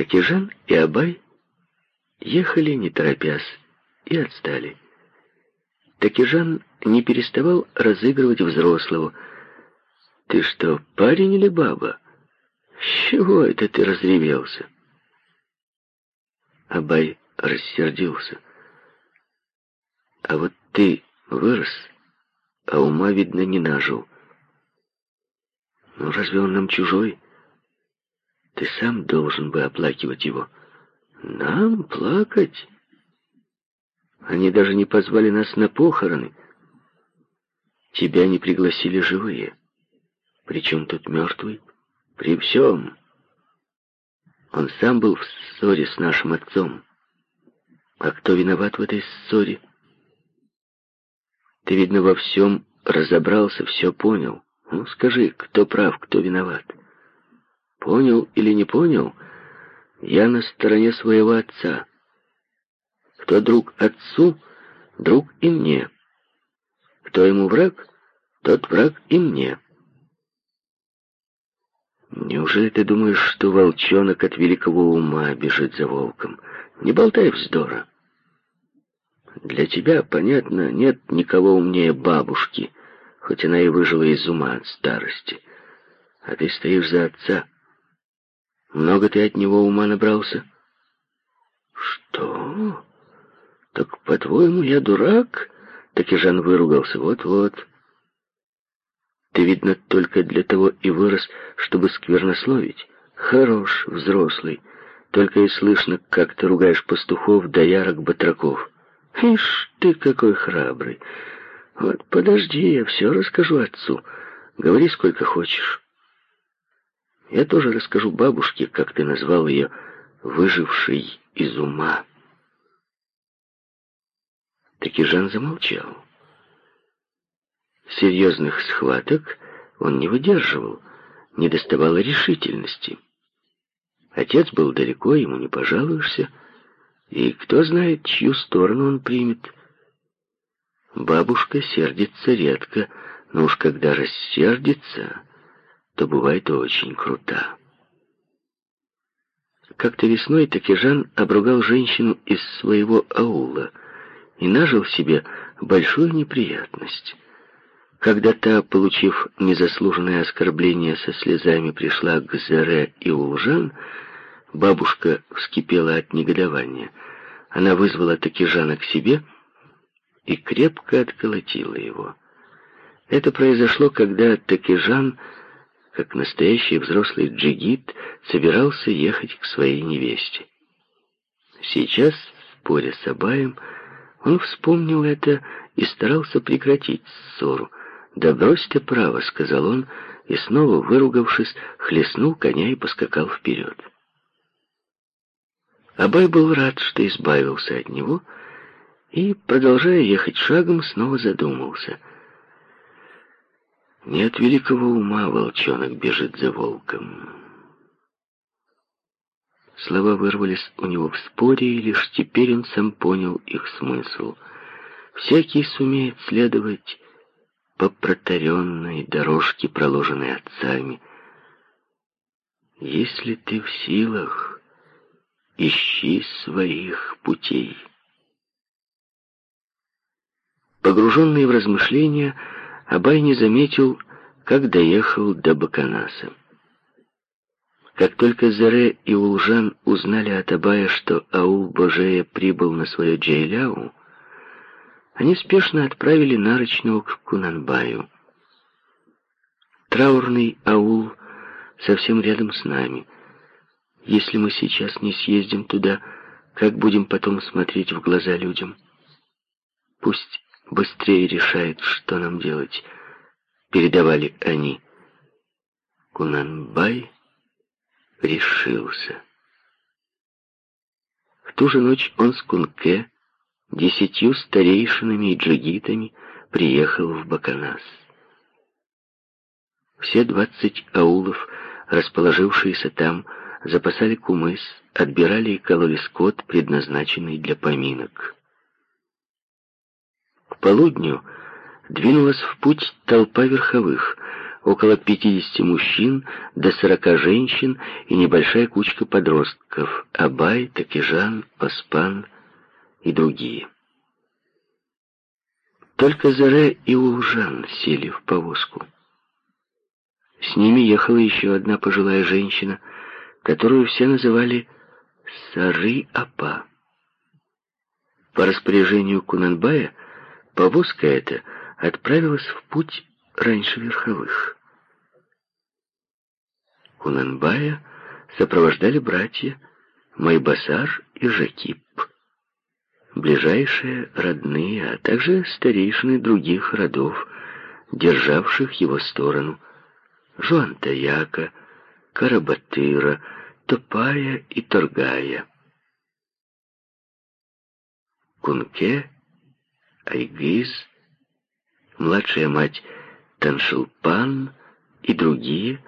Такижан и Абай ехали не торопясь и отстали. Такижан не переставал разыгрывать взрослого. «Ты что, парень или баба? С чего это ты разревелся?» Абай рассердился. «А вот ты вырос, а ума, видно, не нажил. Ну, разве он нам чужой? Ты сам должен бы оплакивать его. Нам плакать? Они даже не позвали нас на похороны. Тебя не пригласили живые. Причем тут мертвый? При всем. Он сам был в ссоре с нашим отцом. А кто виноват в этой ссоре? Ты, видно, во всем разобрался, все понял. Ну, скажи, кто прав, кто виноват? Понял или не понял, я на стороне своего отца. Кто друг отцу, друг и мне. Кто ему враг, тот враг и мне. Неужели ты думаешь, что волчонок от великого ума бежит за волком? Не болтай вздора. Для тебя, понятно, нет никого умнее бабушки, хоть она и выжила из ума от старости. А ты стоишь за отца. Много ты от него ума набрался? Что? Так, по-твоему, я дурак? Так и Жан выругался. Вот-вот. Ты, видно, только для того и вырос, чтобы сквернословить. Хорош, взрослый. Только и слышно, как ты ругаешь пастухов, доярок, батраков. Ишь ты какой храбрый. Вот подожди, я все расскажу отцу. Говори сколько хочешь. Я тоже расскажу бабушке, как ты назвал ее «выжившей из ума». Таки Жан замолчал. Серьезных схваток он не выдерживал, не доставало решительности. Отец был далеко, ему не пожалуешься, и кто знает, чью сторону он примет. Бабушка сердится редко, но уж когда рассердится, то бывает очень крута. Как-то весной Такижан обругал женщину из своего аула и нажил себе большую неприятность. Когда та, получив незаслуженное оскорбление, со слезами пришла к Зере и Улжан, бабушка вскипела от негодования. Она вызвала Такижана к себе и крепко отколотила его. Это произошло, когда Такижан, как настоящий взрослый джигит, собирался ехать к своей невесте. Сейчас, споря с Абаем, он вспомнил это и старался прекратить ссору. «Да брось ты право», — сказал он, и снова, выругавшись, хлестнул коня и поскакал вперед. Абай был рад, что избавился от него, и, продолжая ехать шагом, снова задумался. Не от великого ума волчонок бежит за волком. Слова вырвались у него в споре, и лишь теперь он сам понял их смысл. Всякий сумеет следовать по протаренной дорожке, проложенной отцами. Если ты в силах, ищи своих путей. Погруженный в размышления, Абай не заметил, как доехал до Баканаса. Как только Заре и Улжан узнали от Абая, что аул Божея прибыл на свое Джейляу, они спешно отправили Нарочного к Кунанбаю. Траурный аул совсем рядом с нами. Если мы сейчас не съездим туда, как будем потом смотреть в глаза людям? Пусть быстрее решает, что нам делать, передавали они. Кунанбай решился. В ту же ночь он с Кунке десятью старейшинами и джигитами приехал в Баканас. Все двадцать аулов, расположившиеся там, запасали кумыс, отбирали и кололи скот, предназначенный для поминок. Полудню двинулась в путь толпа верховых. около 50 мужчин до 40 женщин и небольшая кучка подростков – Абай, Такижан, Паспан и другие. Только Заре и Улжан сели в повозку. С ними ехала еще одна пожилая женщина, которую все называли Сары-Апа. По распоряжению Кунанбая повозка эта отправилась в путь раньше верховых. Кунанбая сопровождали братья Майбасар и Жакип, ближайшие родные, а также старейшины других родов, державших его сторону, Жуантаяка, Карабатыра, Топая и Торгая. Кунке, Айгиз, младшая мать Таншилпан и другие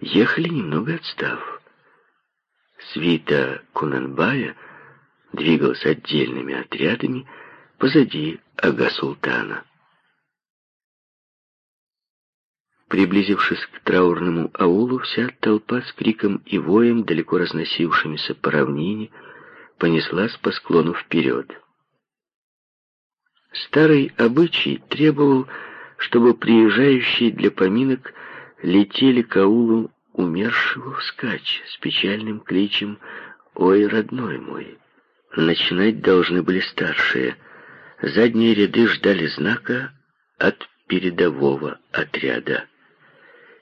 ехали немного отстав. Свита Кунанбая двигалась отдельными отрядами позади Ага-Султана. Приблизившись к траурному аулу, вся толпа с криком и воем, далеко разносившимися по равнине, понеслась по склону вперед. Старый обычай требовал, чтобы приезжающие для поминок летели к аулу умершего вскачь с печальным кличем «Ой, родной мой!». Начинать должны были старшие. Задние ряды ждали знака от передового отряда.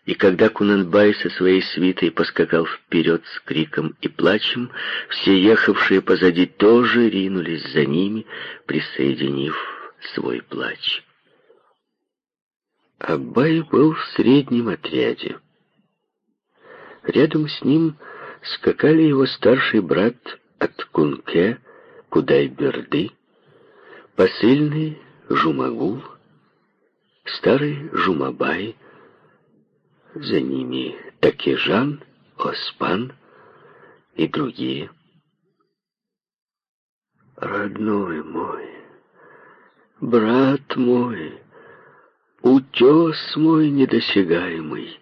И когда Кунанбай со своей свитой поскакал вперед с криком и плачем, все ехавшие позади тоже ринулись за ними, присоединив свой плач. Абай был в среднем отряде. Рядом с ним скакали его старший брат от Кунке, Кудай-Берды, посыльный Жумагул, старый Жумабай, за ними Такижан, Оспан и другие. Родной мой, брат мой, утес мой недосягаемый,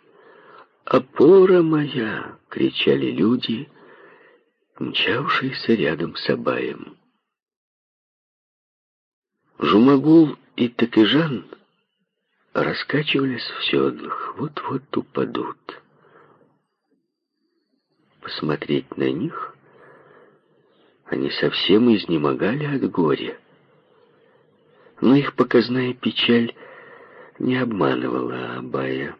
опора моя, кричали люди, мчавшиеся рядом с Абаем. Жумагул и Такижан раскачивались в седлах, вот-вот упадут. Посмотреть на них они совсем изнемогали от горя. Но их показная печаль не обманывала Абая.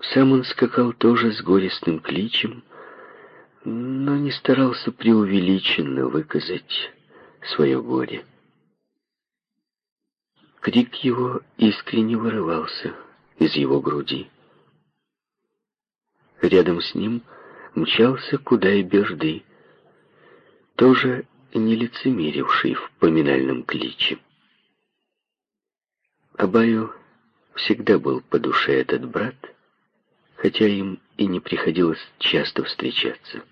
Сам он скакал тоже с горестным кличем, но не старался преувеличенно выказать свое горе. Крик его искренне вырывался из его груди. Рядом с ним мчался Кудай Бежды, тоже не лицемеривший в поминальном кличе. Абаю всегда был по душе этот брат, хотя им и не приходилось часто встречаться.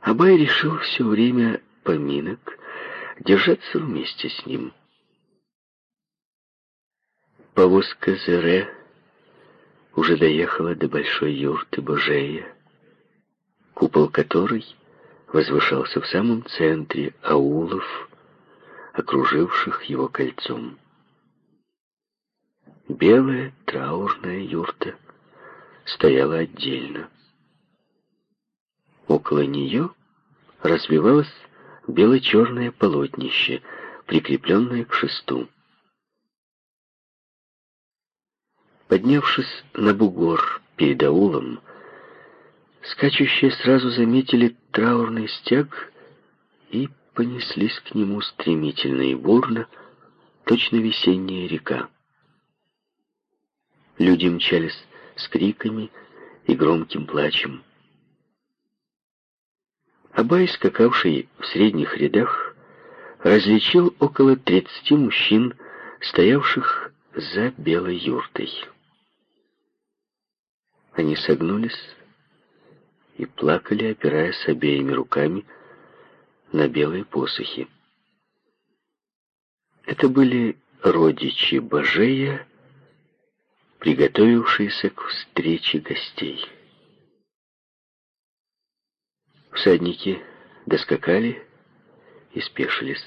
Абай решил все время поминок держаться вместе с ним. Повозка Зере уже доехала до большой юрты Божея, купол которой возвышался в самом центре аулов, окруживших его кольцом. Белая траурная юрта стояла отдельно. Около нее развивалось бело-черное полотнище, прикрепленное к шесту. Поднявшись на бугор перед аулом, скачущие сразу заметили траурный стяг и понеслись к нему стремительно и бурно, точно весенняя река. Люди мчались с криками и громким плачем. Абай, скакавший в средних рядах, различил около тридцати мужчин, стоявших за белой юртой. Они согнулись и плакали, опираясь обеими руками на белые посохи. Это были родичи Божея, приготовившиеся к встрече гостей. Всадники доскакали и спешились.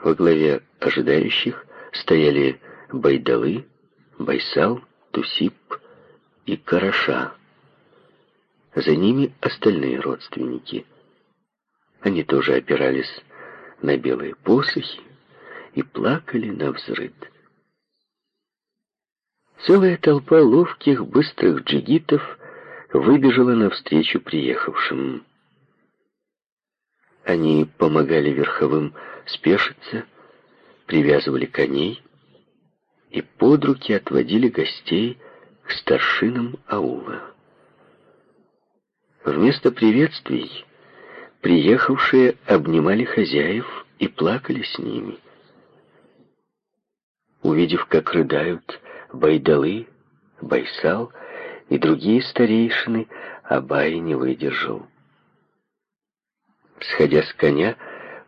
Во главе ожидающих стояли Байдалы, Байсал, Тусип и Караша. За ними остальные родственники. Они тоже опирались на белые посохи и плакали на взрыд. Целая толпа ловких, быстрых джигитов выбежала навстречу приехавшим. Они помогали верховым спешиться, привязывали коней и под руки отводили гостей к старшинам аула. Вместо приветствий приехавшие обнимали хозяев и плакали с ними. Увидев, как рыдают Байдалы, Байсал и другие старейшины, Абай не выдержал. Сходя с коня,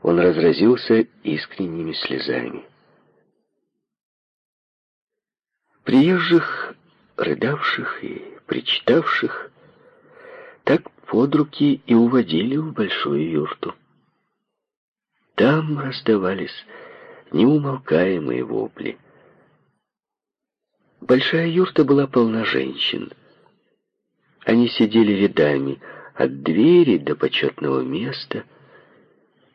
он разразился искренними слезами. Приезжих, рыдавших и причитавших, так под руки и уводили в большую юрту. Там раздавались неумолкаемые вопли. Большая юрта была полна женщин. Они сидели рядами, от двери до почетного места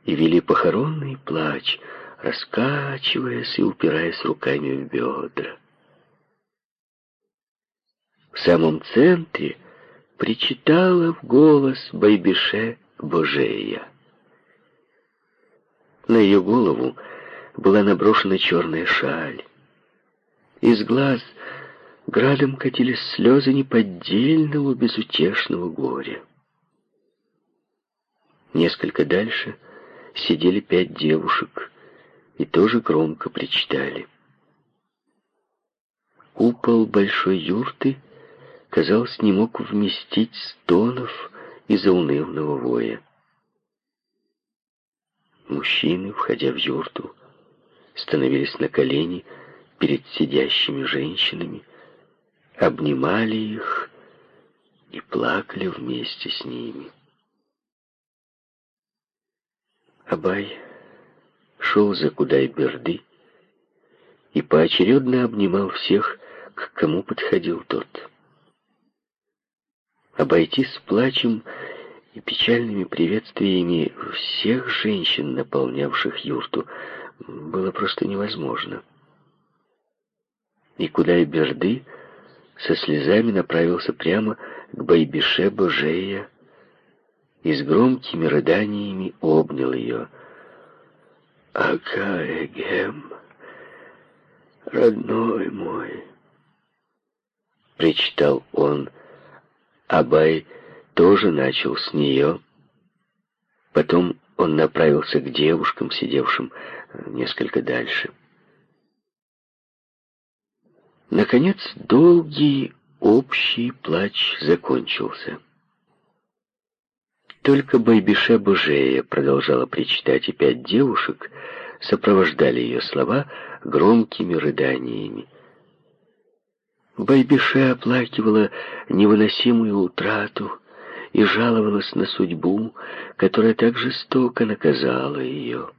и вели похоронный плач, раскачиваясь и упираясь руками в бедра. В самом центре причитала в голос Байбише Божея. На ее голову была наброшена черная шаль. Из глаз градом катились слезы неподдельного безутешного горя. Несколько дальше сидели пять девушек и тоже громко причитали. Купол большой юрты, казалось, не мог вместить стонов и заунывного воя. Мужчины, входя в юрту, становились на колени перед сидящими женщинами, обнимали их и плакали вместе с ними. Абай шел за Кудай-Берды и поочередно обнимал всех, к кому подходил тот. Обойти с плачем и печальными приветствиями всех женщин, наполнявших юрту, было просто невозможно. И Кудай-Берды со слезами направился прямо к Байбише Божея, и с громкими рыданиями обнял ее. «Акаэгем, родной мой!» Причитал он. Абай тоже начал с нее. Потом он направился к девушкам, сидевшим несколько дальше. Наконец, долгий общий плач закончился. Только Байбише Бужея продолжала причитать, и пять девушек сопровождали ее слова громкими рыданиями. Байбише оплакивала невыносимую утрату и жаловалась на судьбу, которая так жестоко наказала ее.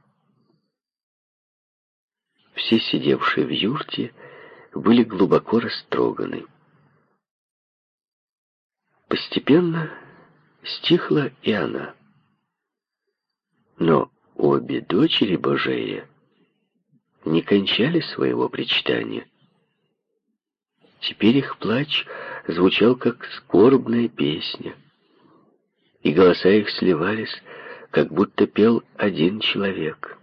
Все сидевшие в юрте были глубоко растроганы. Постепенно стихла и она. Но обе дочери Божея не кончали своего причитания. Теперь их плач звучал как скорбная песня, и голоса их сливались, как будто пел один человек.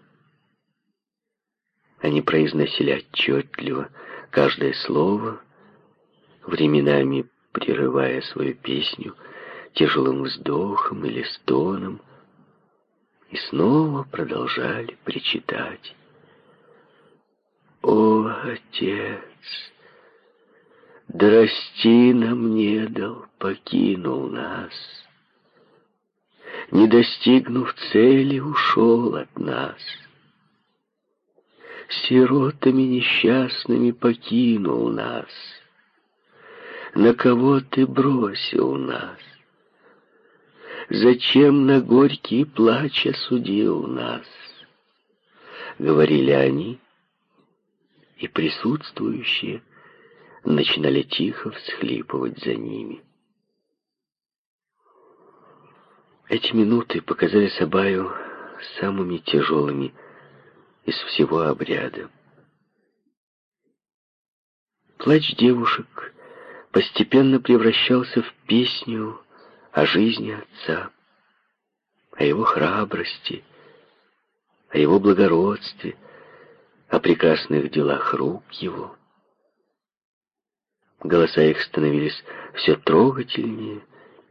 Они произносили отчетливо каждое слово, временами прерывая свою песню тяжелым вздохом или стоном, и снова продолжали причитать. «О, Отец, драсти нам не дал, покинул нас, не достигнув цели, ушел от нас. сиротами несчастными покинул нас? На кого ты бросил нас? Зачем на горький плач осудил нас? Говорили они, и присутствующие начинали тихо всхлипывать за ними. Эти минуты показались Абаю самыми тяжелыми из всего обряда. Плач девушек постепенно превращался в песню о жизни отца, о его храбрости, о его благородстве, о прекрасных делах рук его. Голоса их становились все трогательнее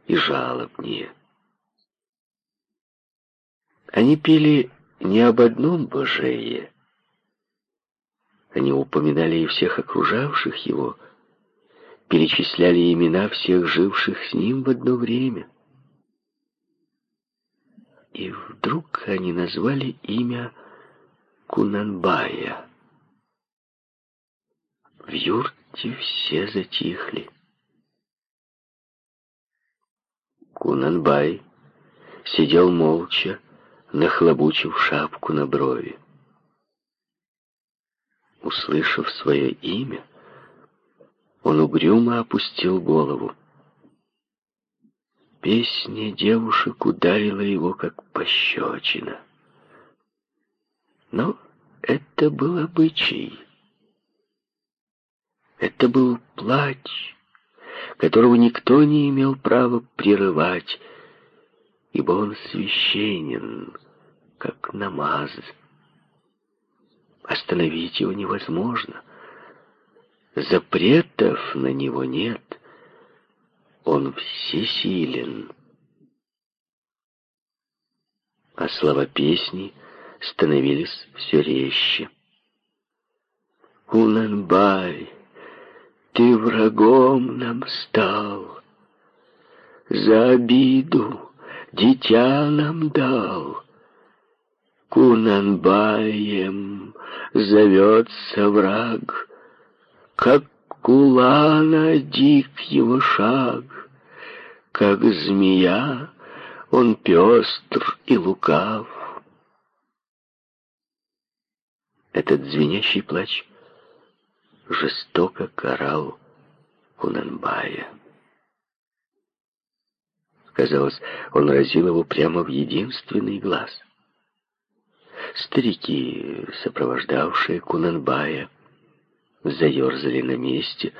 и жалобнее. Они пели не об одном Божее. Они упоминали и всех окружавших его, перечисляли имена всех живших с ним в одно время. И вдруг они назвали имя Кунанбая. В юрте все затихли. Кунанбай сидел молча, нахлобучив шапку на брови. Услышав свое имя, он угрюмо опустил голову. Песня девушек ударила его, как пощечина. Но это был обычай. Это был плач, которого никто не имел права прерывать, ибо он священен, как намаз. Остановить его невозможно. Запретов на него нет. Он всесилен. А слова песни становились все резче. Кунанбай, ты врагом нам стал, За обиду дитя нам дал. Кунанбаем зовется враг, Как кулана дик его шаг, Как змея он пестр и лукав. Этот звенящий плач жестоко карал Кунанбая. Казалось, он разил его прямо в единственный глаз — Старики, сопровождавшие Кунанбая, заерзали на месте,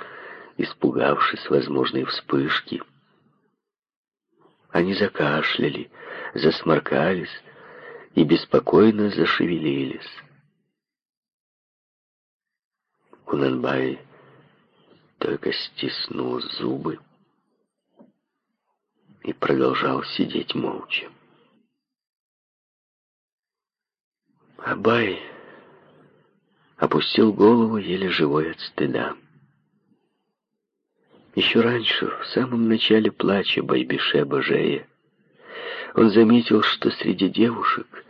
испугавшись возможной вспышки. Они закашляли, засморкались и беспокойно зашевелились. Кунанбай только стиснул зубы и продолжал сидеть молча. Абай опустил голову, еле живой от стыда. Еще раньше, в самом начале плача Байбише Божея, он заметил, что среди девушек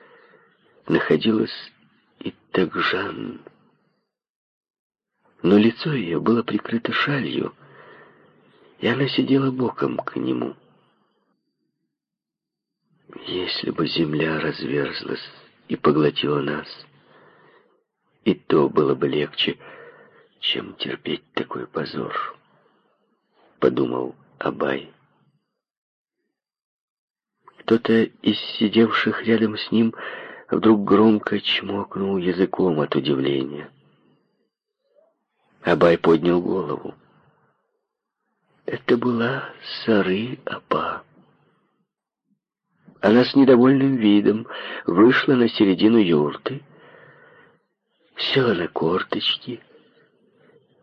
находилась и Тагжан. Но лицо ее было прикрыто шалью, и она сидела боком к нему. Если бы земля разверзлась и поглотила нас. И то было бы легче, чем терпеть такой позор, подумал Абай. Кто-то из сидевших рядом с ним вдруг громко чмокнул языком от удивления. Абай поднял голову. Это была Сары Апа. Она с недовольным видом вышла на середину юрты, села на корточки,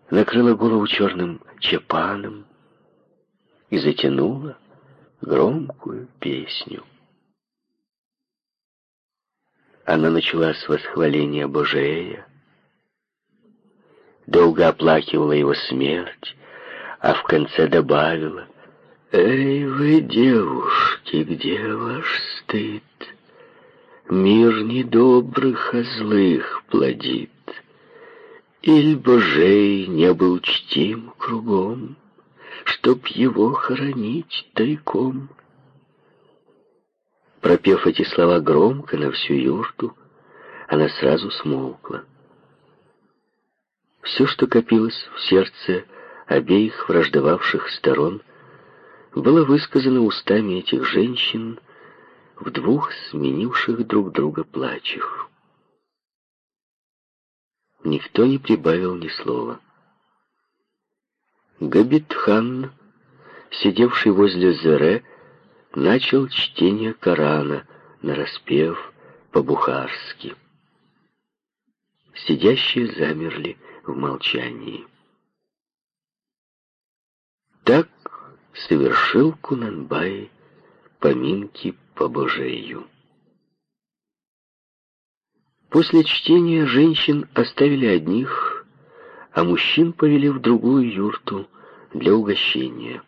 накрыла голову черным чепаном и затянула громкую песню. Она начала с восхваления Божея, долго оплакивала его смерть, а в конце добавила «Эй вы, девушки, где ваш стыд? Мир недобрых, а злых плодит. Иль Божей не был чтим кругом, Чтоб его хоронить тайком. Пропев эти слова громко на всю юрту, она сразу смолкла. Все, что копилось в сердце обеих враждовавших сторон, было высказано устами этих женщин в двух сменивших друг друга плачах. Никто не прибавил ни слова. Габитхан, сидевший возле Зере, начал чтение Корана, нараспев по-бухарски. Сидящие замерли в молчании. Так совершил Кунанбай поминки по Божею. После чтения женщин оставили одних, а мужчин повели в другую юрту для угощения.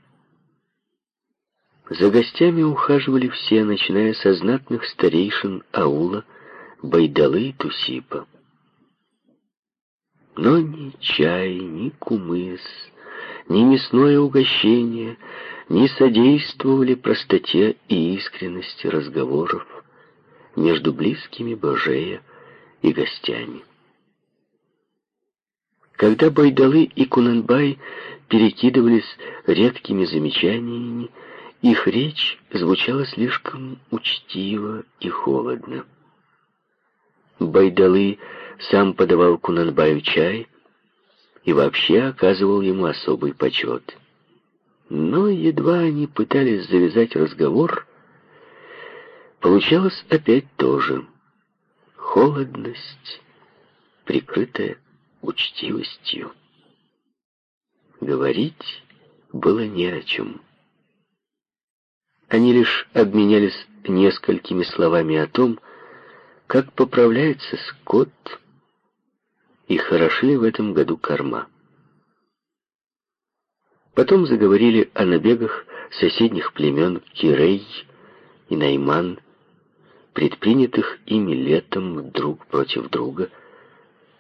За гостями ухаживали все, начиная со знатных старейшин аула, Байдалы и Тусипа. Но ни чай, ни кумыс, ни мясное угощение не содействовали простоте и искренности разговоров между близкими Божея и гостями. Когда Байдалы и Кунанбай перекидывались редкими замечаниями, их речь звучала слишком учтиво и холодно. Байдалы сам подавал Кунанбаю чай и вообще оказывал ему особый почет. Но едва они пытались завязать разговор, получалось опять то же. Холодность, прикрытая учтивостью. Говорить было не о чем. Они лишь обменялись несколькими словами о том, как поправляется скот и хороши ли в этом году корма. Потом заговорили о набегах соседних племен Кирей и Найман, предпринятых ими летом друг против друга,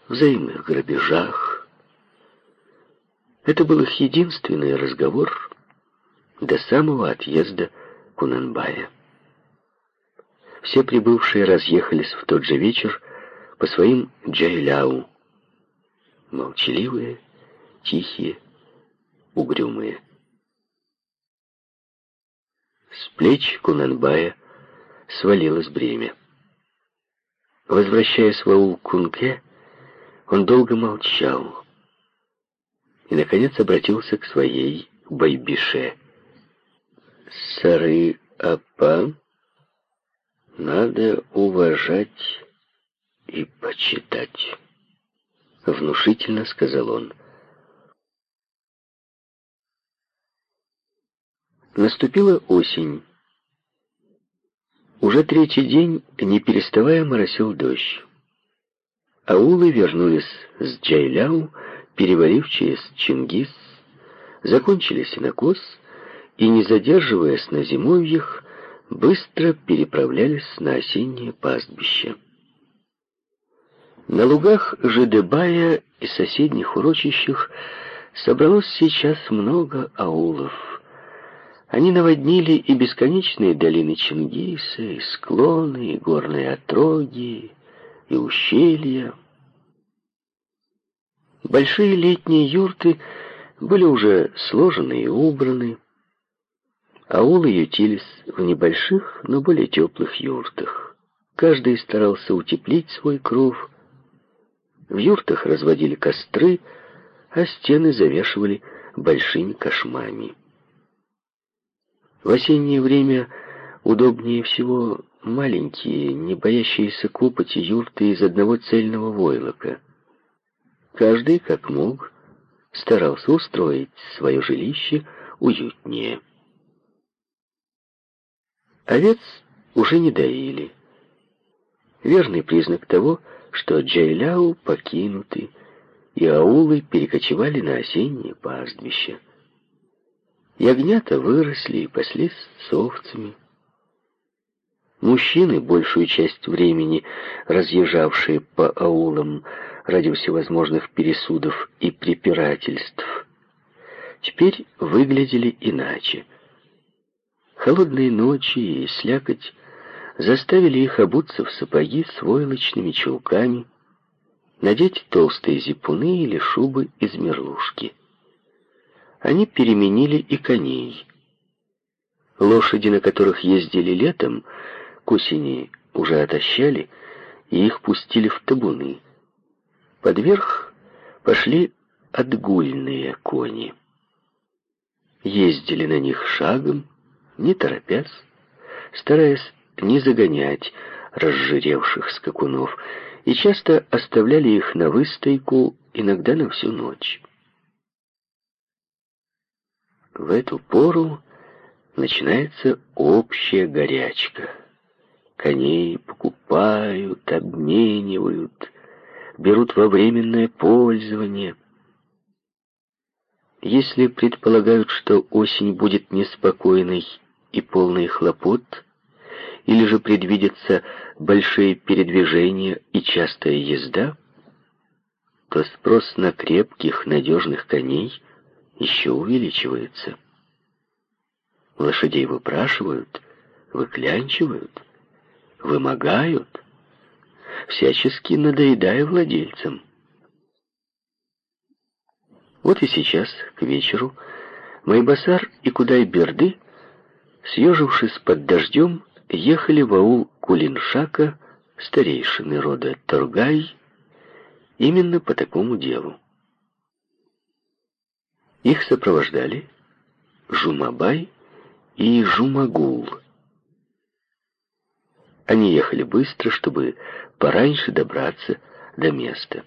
взаимных грабежах. Это был их единственный разговор до самого отъезда Кунанбая. Все прибывшие разъехались в тот же вечер по своим джайляу, молчаливые, тихие, угрюмые. С плеч Кунанбая свалилось бремя. Возвращаясь в аул Кунке, он долго молчал и, наконец, обратился к своей Байбише. «Сары Апа надо уважать и почитать», — внушительно сказал он. Наступила осень. Уже третий день, не переставая, моросил дождь. Аулы вернулись с Джайляу, перевалив через Чингис, закончили синокос и, не задерживаясь на зимовьях, быстро переправлялись на осеннее пастбище. На лугах Жидебая и соседних урочищах собралось сейчас много аулов. Они наводнили и бесконечные долины Чингиса, и склоны, и горные отроги, и ущелья. Большие летние юрты были уже сложены и убраны. Аулы ютились в небольших, но более теплых юртах. Каждый старался утеплить свой кров. В юртах разводили костры, а стены завешивали большими кошмами. В осеннее время удобнее всего маленькие, не боящиеся копоти юрты из одного цельного войлока. Каждый, как мог, старался устроить свое жилище уютнее. Овец уже не доили. Верный признак того, что Джайляу покинуты, и аулы перекочевали на осеннее пастбище. Ягнята выросли и паслись с овцами. Мужчины, большую часть времени разъезжавшие по аулам, ради всевозможных пересудов и препирательств, теперь выглядели иначе. Холодные ночи и слякоть заставили их обуться в сапоги с войлочными чулками, надеть толстые зипуны или шубы из мерлушки. Они переменили и коней. Лошади, на которых ездили летом, к осени уже отощали, и их пустили в табуны. Под верх пошли отгульные кони. Ездили на них шагом, не торопясь, стараясь не загонять разжиревших скакунов, и часто оставляли их на выстойку, иногда на всю ночь. В эту пору начинается общая горячка. Коней покупают, обменивают, берут во временное пользование. Если предполагают, что осень будет неспокойной и полной хлопот, или же предвидятся большие передвижения и частая езда, то спрос на крепких, надежных коней еще увеличивается. Лошадей выпрашивают, выклянчивают, вымогают, всячески надоедая владельцам. Вот и сейчас, к вечеру, Майбасар и Кудай-Берды, съежившись под дождем, ехали в аул Кулиншака, старейшины рода Торгай, именно по такому делу. Их сопровождали Жумабай и Жумагул. Они ехали быстро, чтобы пораньше добраться до места.